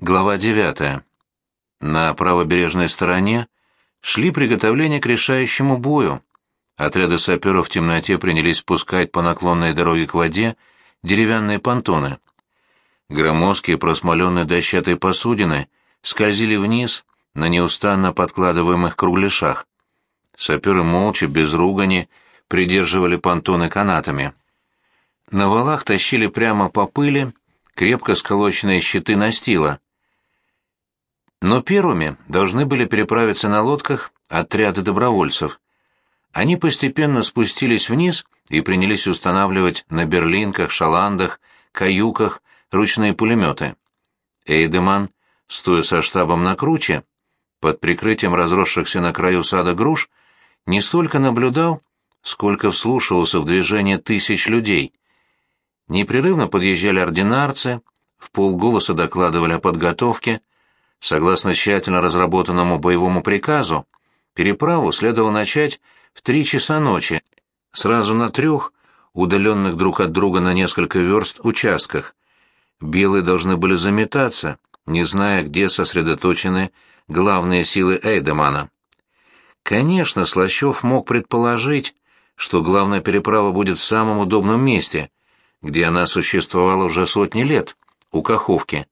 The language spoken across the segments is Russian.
Глава 9. На правобережной стороне шли приготовления к решающему бою. Отряды саперов в темноте принялись спускать по наклонной дороге к воде деревянные понтоны. Громоздкие просмоленные дощатые посудины скользили вниз на неустанно подкладываемых кругляшах. Саперы молча, без ругани, придерживали понтоны канатами. На валах тащили прямо по пыли крепко сколоченные щиты настила — но первыми должны были переправиться на лодках отряды добровольцев. Они постепенно спустились вниз и принялись устанавливать на берлинках, шаландах, каюках ручные пулеметы. Эйдеман, стоя со штабом на круче, под прикрытием разросшихся на краю сада груш, не столько наблюдал, сколько вслушивался в движение тысяч людей. Непрерывно подъезжали ординарцы, в полголоса докладывали о подготовке, Согласно тщательно разработанному боевому приказу, переправу следовало начать в три часа ночи, сразу на трех, удаленных друг от друга на несколько верст участках. Белые должны были заметаться, не зная, где сосредоточены главные силы Эйдемана. Конечно, Слащев мог предположить, что главная переправа будет в самом удобном месте, где она существовала уже сотни лет, у Каховки.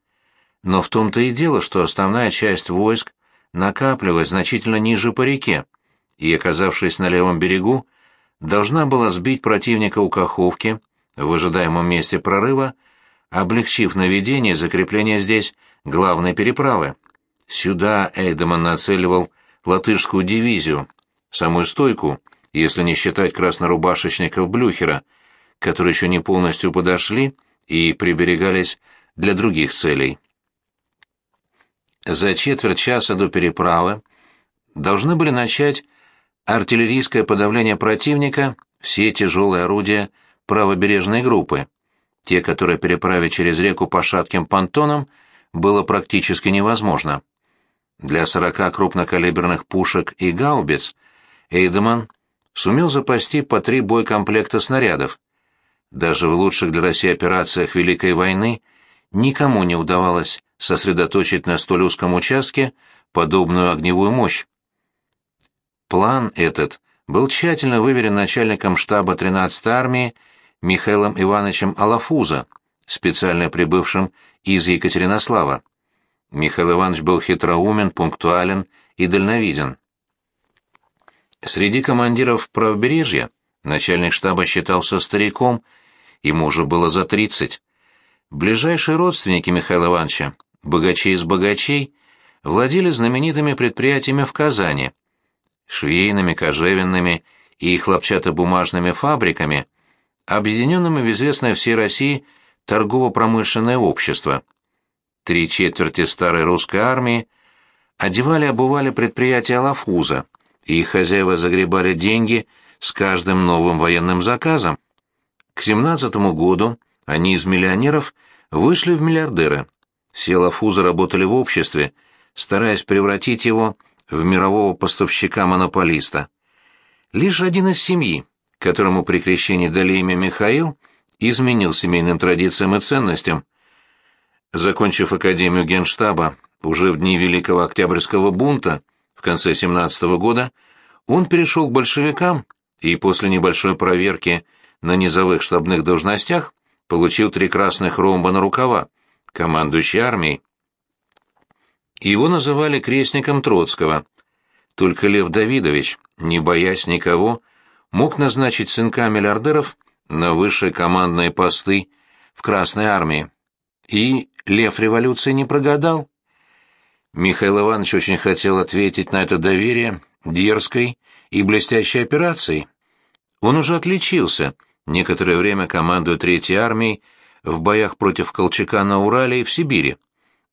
Но в том-то и дело, что основная часть войск накапливалась значительно ниже по реке, и, оказавшись на левом берегу, должна была сбить противника у Каховки в ожидаемом месте прорыва, облегчив наведение и закрепление здесь главной переправы. Сюда Эйдеман нацеливал латышскую дивизию, самую стойку, если не считать краснорубашечников Блюхера, которые еще не полностью подошли и приберегались для других целей. За четверть часа до переправы должны были начать артиллерийское подавление противника все тяжелые орудия правобережной группы. Те, которые переправить через реку по шатким понтонам, было практически невозможно. Для сорока крупнокалиберных пушек и гаубиц Эйдеман сумел запасти по три боекомплекта снарядов. Даже в лучших для России операциях Великой войны никому не удавалось сосредоточить на столь узком участке подобную огневую мощь. План этот был тщательно выверен начальником штаба 13-й армии Михаилом Ивановичем Алафуза, специально прибывшим из Екатеринослава. Михаил Иванович был хитроумен, пунктуален и дальновиден. Среди командиров правобережья начальник штаба считался стариком, ему уже было за тридцать. Ближайшие родственники Михаила Ивановича богачей из богачей, владели знаменитыми предприятиями в Казани, швейными, кожевенными и хлопчатобумажными фабриками, объединенными в известное всей России торгово-промышленное общество. Три четверти старой русской армии одевали-обували предприятия Лафуза, и их хозяева загребали деньги с каждым новым военным заказом. К семнадцатому году они из миллионеров вышли в миллиардеры. Все Лафуза работали в обществе, стараясь превратить его в мирового поставщика-монополиста. Лишь один из семьи, которому при крещении дали имя Михаил, изменил семейным традициям и ценностям. Закончив Академию Генштаба уже в дни Великого Октябрьского бунта в конце 17 -го года, он перешел к большевикам и после небольшой проверки на низовых штабных должностях получил три красных ромба на рукава, командующий армией. Его называли крестником Троцкого. Только Лев Давидович, не боясь никого, мог назначить сынка миллиардеров на высшие командные посты в Красной армии. И Лев революции не прогадал. Михаил Иванович очень хотел ответить на это доверие дерзкой и блестящей операцией. Он уже отличился, некоторое время командуя Третьей армией в боях против Колчака на Урале и в Сибири.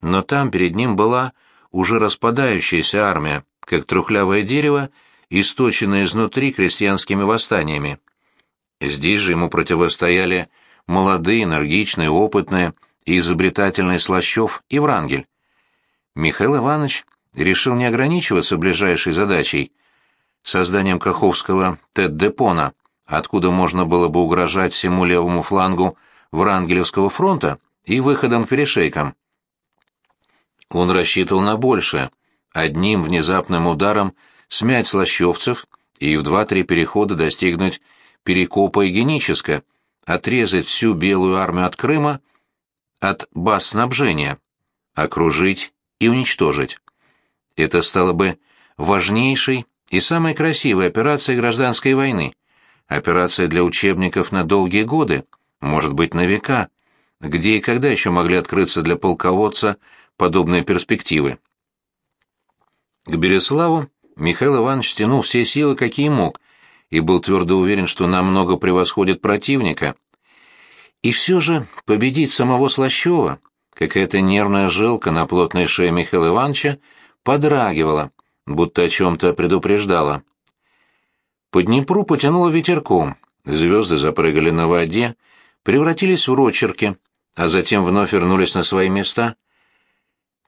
Но там перед ним была уже распадающаяся армия, как трухлявое дерево, источенное изнутри крестьянскими восстаниями. Здесь же ему противостояли молодые, энергичные, опытные и изобретательные Слащев и Врангель. Михаил Иванович решил не ограничиваться ближайшей задачей — созданием Каховского Тет-Депона, откуда можно было бы угрожать всему левому флангу Врангелевского фронта и выходом к перешейкам. Он рассчитывал на большее. Одним внезапным ударом смять слащевцев и в два-три перехода достигнуть Перекопа и Геническа, отрезать всю белую армию от Крыма от баз снабжения, окружить и уничтожить. Это стало бы важнейшей и самой красивой операцией гражданской войны, операция для учебников на долгие годы, может быть, на века, где и когда еще могли открыться для полководца подобные перспективы. К Береславу Михаил Иванович стянул все силы, какие мог, и был твердо уверен, что намного превосходит противника. И все же победить самого Слащева, какая-то нервная жилка на плотной шее Михаила Ивановича, подрагивала, будто о чем-то предупреждала. По Днепру потянуло ветерком, звезды запрыгали на воде, превратились в рочерки, а затем вновь вернулись на свои места.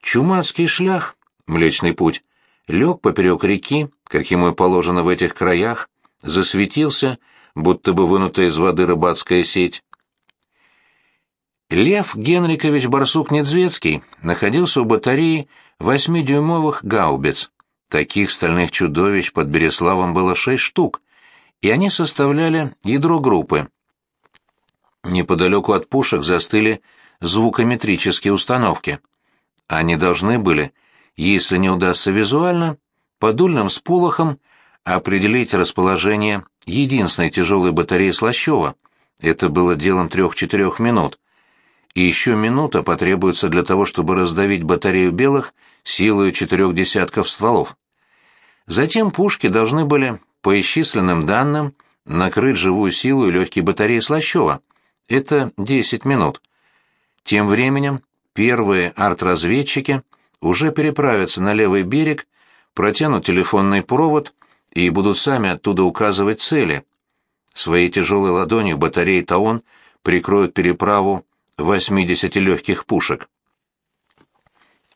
Чумацкий шлях, Млечный Путь, лег поперек реки, как ему и положено в этих краях, засветился, будто бы вынутая из воды рыбацкая сеть. Лев Генрикович Барсук-Недзвецкий находился у батареи восьмидюймовых гаубиц. Таких стальных чудовищ под Береславом было шесть штук, и они составляли ядро группы. Неподалеку от пушек застыли звукометрические установки. Они должны были, если не удастся визуально, по дульным сполохам определить расположение единственной тяжелой батареи Слащева. Это было делом трех-четырех минут. И еще минута потребуется для того, чтобы раздавить батарею белых силой четырех десятков стволов. Затем пушки должны были, по исчисленным данным, накрыть живую силу и легкие батареи Слащева. Это 10 минут. Тем временем первые арт-разведчики уже переправятся на левый берег, протянут телефонный провод и будут сами оттуда указывать цели. Своей тяжелой ладонью батареи Таон прикроют переправу 80 легких пушек.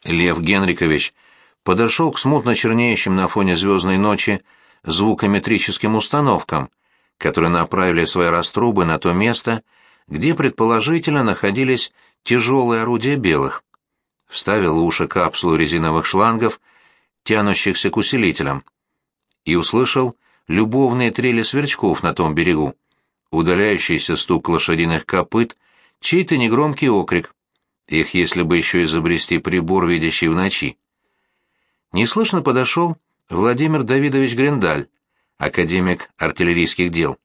Лев Генрикович подошел к смутно чернеющим на фоне звездной ночи звукометрическим установкам, которые направили свои раструбы на то место, где предположительно находились тяжелые орудия белых. Вставил уши капсулу резиновых шлангов, тянущихся к усилителям и услышал любовные трели сверчков на том берегу, удаляющийся стук лошадиных копыт, чей-то негромкий окрик. Их, если бы еще изобрести прибор, видящий в ночи. Неслышно подошел Владимир Давидович Грендаль, академик артиллерийских дел.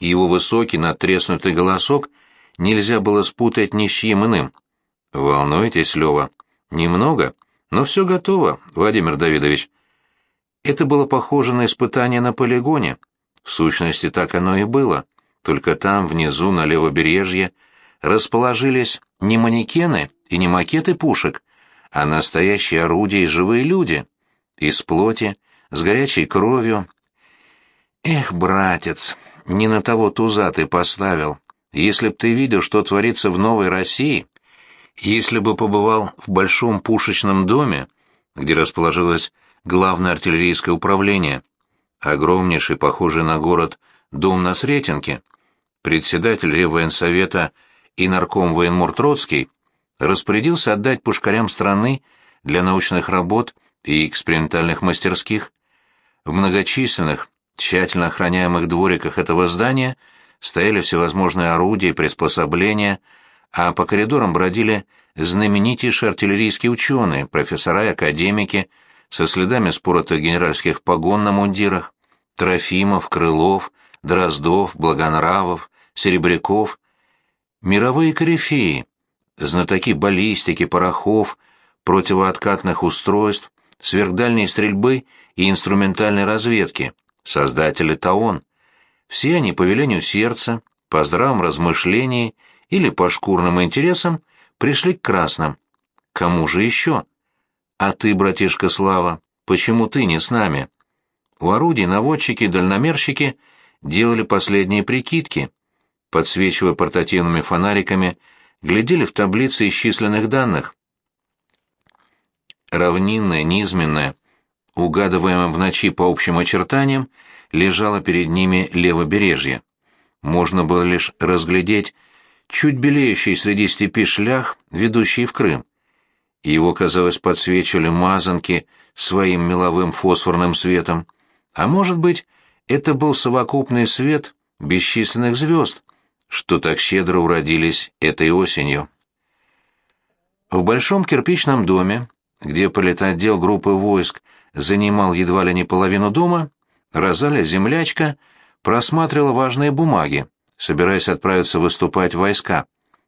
Его высокий, надтреснутый голосок нельзя было спутать ни с чьим иным. «Волнуетесь, Лева?» «Немного, но все готово, Владимир Давидович. Это было похоже на испытание на полигоне. В сущности, так оно и было. Только там, внизу, на левобережье, расположились не манекены и не макеты пушек, а настоящие орудия и живые люди. Из плоти, с горячей кровью. Эх, братец, не на того туза ты поставил. Если б ты видел, что творится в Новой России, если бы побывал в большом пушечном доме, где расположилась главное артиллерийское управление, огромнейший, похожий на город, дом на Сретенке, председатель Реввоенсовета и нарком военмур Троцкий распорядился отдать пушкарям страны для научных работ и экспериментальных мастерских. В многочисленных, тщательно охраняемых двориках этого здания стояли всевозможные орудия и приспособления, а по коридорам бродили знаменитейшие артиллерийские ученые, профессора и академики, со следами споротых генеральских погон на мундирах, Трофимов, Крылов, Дроздов, Благонравов, Серебряков, мировые корифеи, знатоки баллистики, порохов, противооткатных устройств, сверхдальней стрельбы и инструментальной разведки, создатели ТАОН. Все они по велению сердца, по здравом размышлении или по шкурным интересам пришли к красным. Кому же еще? «А ты, братишка Слава, почему ты не с нами?» У орудий наводчики и дальномерщики делали последние прикидки, подсвечивая портативными фонариками, глядели в таблицы исчисленных данных. Равнинная, низменная, угадываемая в ночи по общим очертаниям, лежала перед ними левобережье. Можно было лишь разглядеть чуть белеющий среди степи шлях, ведущий в Крым. его, казалось, подсвечивали мазанки своим меловым фосфорным светом. А может быть, это был совокупный свет бесчисленных звезд, что так щедро уродились этой осенью. В большом кирпичном доме, где политотдел группы войск занимал едва ли не половину дома, Розалия Землячка просматривала важные бумаги, собираясь отправиться выступать в войска.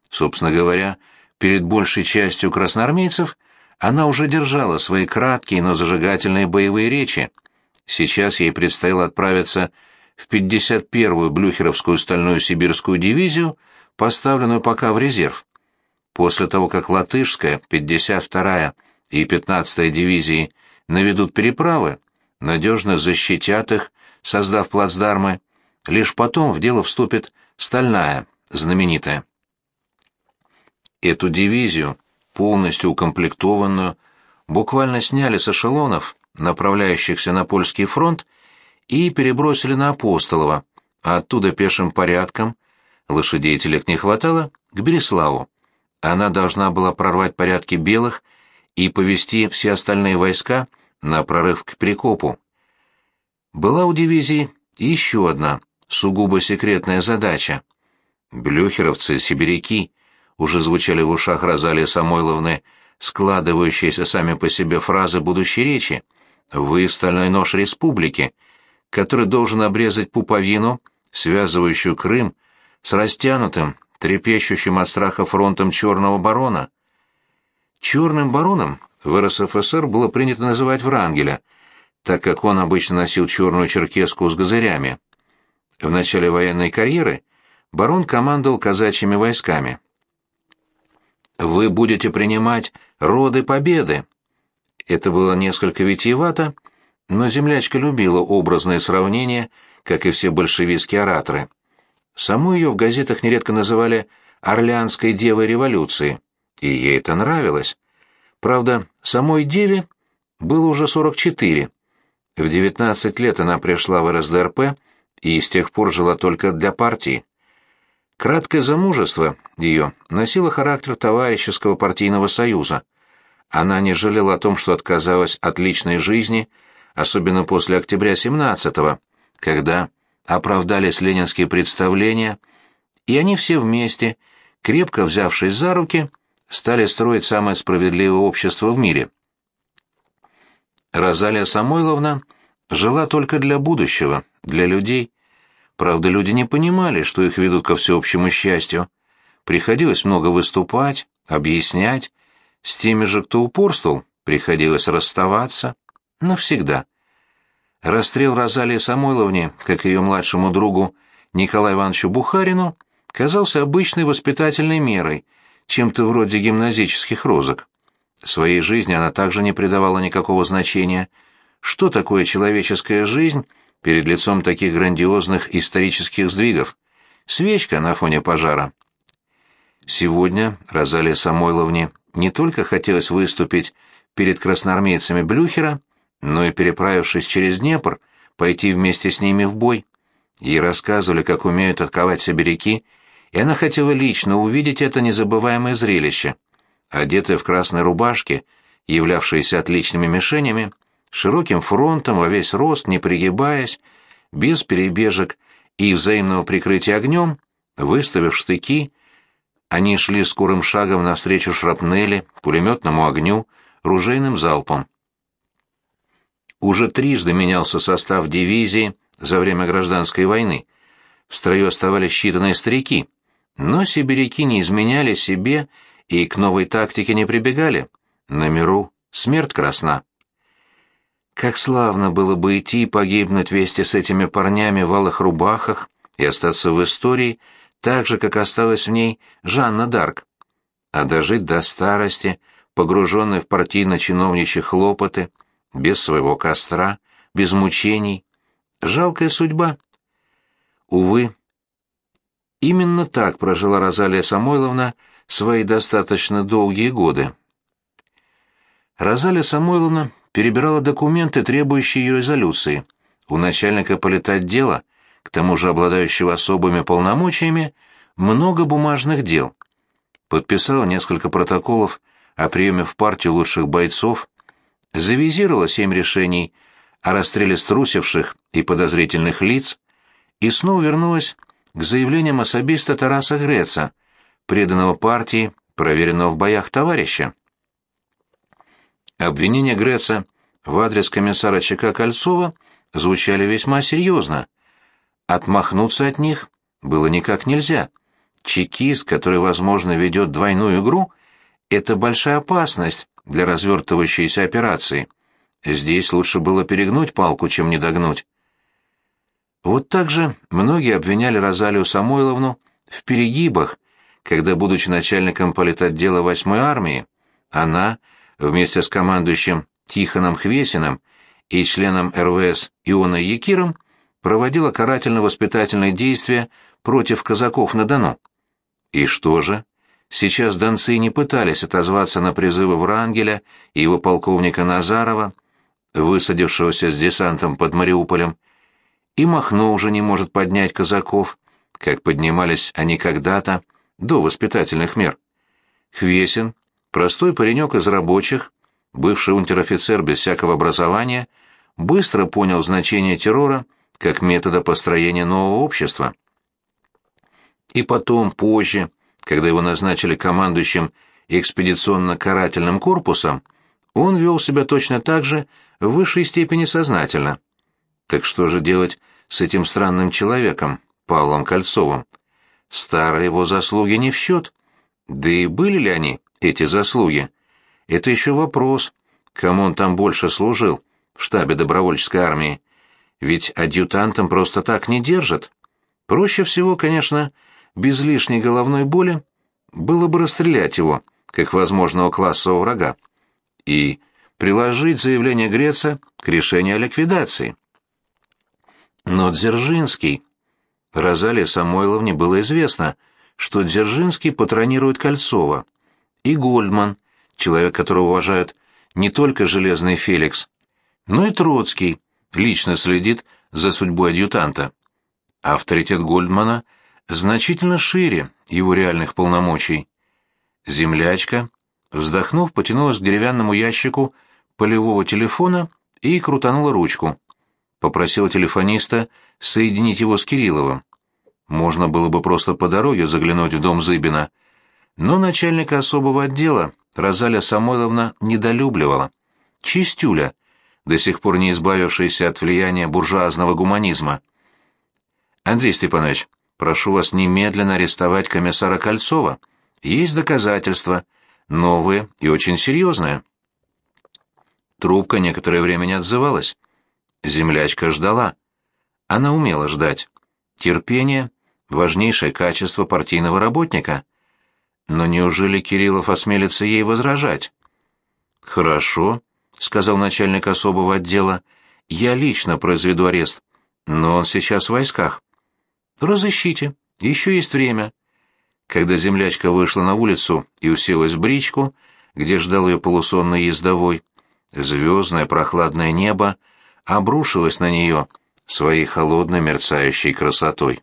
Собственно говоря, перед большей частью красноармейцев она уже держала свои краткие, но зажигательные боевые речи. Сейчас ей предстояло отправиться в 51-ю Блюхеровскую стальную сибирскую дивизию, поставленную пока в резерв. После того, как Латышская, 52-я и 15-я дивизии наведут переправы, надежно защитят их, создав плацдармы, лишь потом в дело вступит Стальная, знаменитая. Эту дивизию, полностью укомплектованную, буквально сняли с эшелонов, направляющихся на польский фронт, и перебросили на Апостолово, а оттуда пешим порядком, лошадей телег не хватало, к Береславу. Она должна была прорвать порядки белых и повести все остальные войска на прорыв к Прикопу. Была у дивизии еще одна, сугубо секретная задача. Блюхеровцы, сибиряки, уже звучали в ушах Розалии Самойловны складывающиеся сами по себе фразы будущей речи. «Вы — стальной нож республики», который должен обрезать пуповину, связывающую Крым, с растянутым, трепещущим от страха фронтом черного барона. Черным бароном в РСФСР было принято называть Врангеля, так как он обычно носил черную черкеску с газырями. В начале военной карьеры барон командовал казачьими войсками. «Вы будете принимать роды победы». Это было несколько витиевато, но землячка любила образные сравнения, как и все большевистские ораторы. Саму ее в газетах нередко называли «Орлеанской девой революции», и ей это нравилось. Правда, самой деве было уже 44. В 19 лет она пришла в РСДРП и с тех пор жила только для партии. Краткое замужество ее носило характер товарищеского партийного союза. Она не жалела о том, что отказалась от личной жизни, особенно после октября 17-го, когда оправдались ленинские представления, и они все вместе, крепко взявшись за руки, стали строить самое справедливое общество в мире. Розалия Самойловна жила только для будущего, для людей, Правда, люди не понимали, что их ведут ко всеобщему счастью. Приходилось много выступать, объяснять. С теми же, кто упорствовал, приходилось расставаться. Навсегда. Расстрел Розалии Самойловне, как ее младшему другу Николаю Ивановичу Бухарину, казался обычной воспитательной мерой, чем-то вроде гимназических розок. Своей жизни она также не придавала никакого значения. Что такое человеческая жизнь — перед лицом таких грандиозных исторических сдвигов. Свечка на фоне пожара. Сегодня Розалия Самойловне не только хотелось выступить перед красноармейцами Блюхера, но и, переправившись через Днепр, пойти вместе с ними в бой. Ей рассказывали, как умеют отковать сибиряки, и она хотела лично увидеть это незабываемое зрелище. Одетая в красной рубашке, являвшиеся отличными мишенями, широким фронтом во весь рост, не пригибаясь, без перебежек и взаимного прикрытия огнем, выставив штыки, они шли скорым шагом навстречу шрапнели, пулеметному огню, ружейным залпам. Уже трижды менялся состав дивизии за время гражданской войны. В строю оставались считанные старики, но сибиряки не изменяли себе и к новой тактике не прибегали. На миру смерть красна. Как славно было бы идти и погибнуть вместе с этими парнями в алых рубахах и остаться в истории так же, как осталась в ней Жанна Дарк. А дожить до старости, погруженной в партийно-чиновничьи хлопоты, без своего костра, без мучений. Жалкая судьба. Увы, именно так прожила Розалия Самойловна свои достаточно долгие годы. Розалия Самойловна перебирала документы, требующие ее резолюции. У начальника политотдела, к тому же обладающего особыми полномочиями, много бумажных дел. Подписала несколько протоколов о приеме в партию лучших бойцов, завизировала семь решений о расстреле струсивших и подозрительных лиц и снова вернулась к заявлениям особиста Тараса Греца, преданного партии, проверенного в боях товарища. Обвинения Греца в адрес комиссара ЧК Кольцова звучали весьма серьезно. Отмахнуться от них было никак нельзя. Чекист, который, возможно, ведет двойную игру, это большая опасность для развертывающейся операции. Здесь лучше было перегнуть палку, чем не догнуть. Вот так же многие обвиняли Розалию Самойловну в перегибах, когда, будучи начальником политотдела 8-й армии, она, вместе с командующим Тихоном Хвесиным и членом РВС Ионой Якиром, проводила карательно-воспитательные действия против казаков на Дону. И что же? Сейчас донцы не пытались отозваться на призывы Врангеля и его полковника Назарова, высадившегося с десантом под Мариуполем, и Махно уже не может поднять казаков, как поднимались они когда-то, до воспитательных мер. Хвесин, простой паренек из рабочих, бывший унтер-офицер без всякого образования, быстро понял значение террора как метода построения нового общества. И потом, позже, когда его назначили командующим экспедиционно-карательным корпусом, он вел себя точно так же в высшей степени сознательно. Так что же делать с этим странным человеком, Павлом Кольцовым? Старые его заслуги не в счет. Да и были ли они, эти заслуги? Это еще вопрос, кому он там больше служил, в штабе добровольческой армии. Ведь адъютантом просто так не держат. Проще всего, конечно, без лишней головной боли было бы расстрелять его, как возможного классового врага, и приложить заявление Греца к решению о ликвидации. Но Дзержинский... Розалии Самойловне было известно, что Дзержинский патронирует Кольцова, и Гольдман, человек, которого уважают не только Железный Феликс, но и Троцкий, лично следит за судьбой адъютанта. Авторитет Гольдмана значительно шире его реальных полномочий. Землячка, вздохнув, потянулась к деревянному ящику полевого телефона и крутанула ручку. Попросила телефониста соединить его с Кирилловым. Можно было бы просто по дороге заглянуть в дом Зыбина, но начальника особого отдела Розалия Самойловна недолюбливала. Чистюля, до сих пор не избавившийся от влияния буржуазного гуманизма. «Андрей Степанович, прошу вас немедленно арестовать комиссара Кольцова. Есть доказательства, новые и очень серьезные». Трубка некоторое время не отзывалась. Землячка ждала. Она умела ждать. Терпение — важнейшее качество партийного работника. Но неужели Кириллов осмелится ей возражать? «Хорошо», — сказал начальник особого отдела, — «я лично произведу арест, но он сейчас в войсках». «Разыщите, еще есть время». Когда землячка вышла на улицу и уселась в бричку, где ждал ее полусонный ездовой, звездное прохладное небо обрушилось на нее своей холодной мерцающей красотой.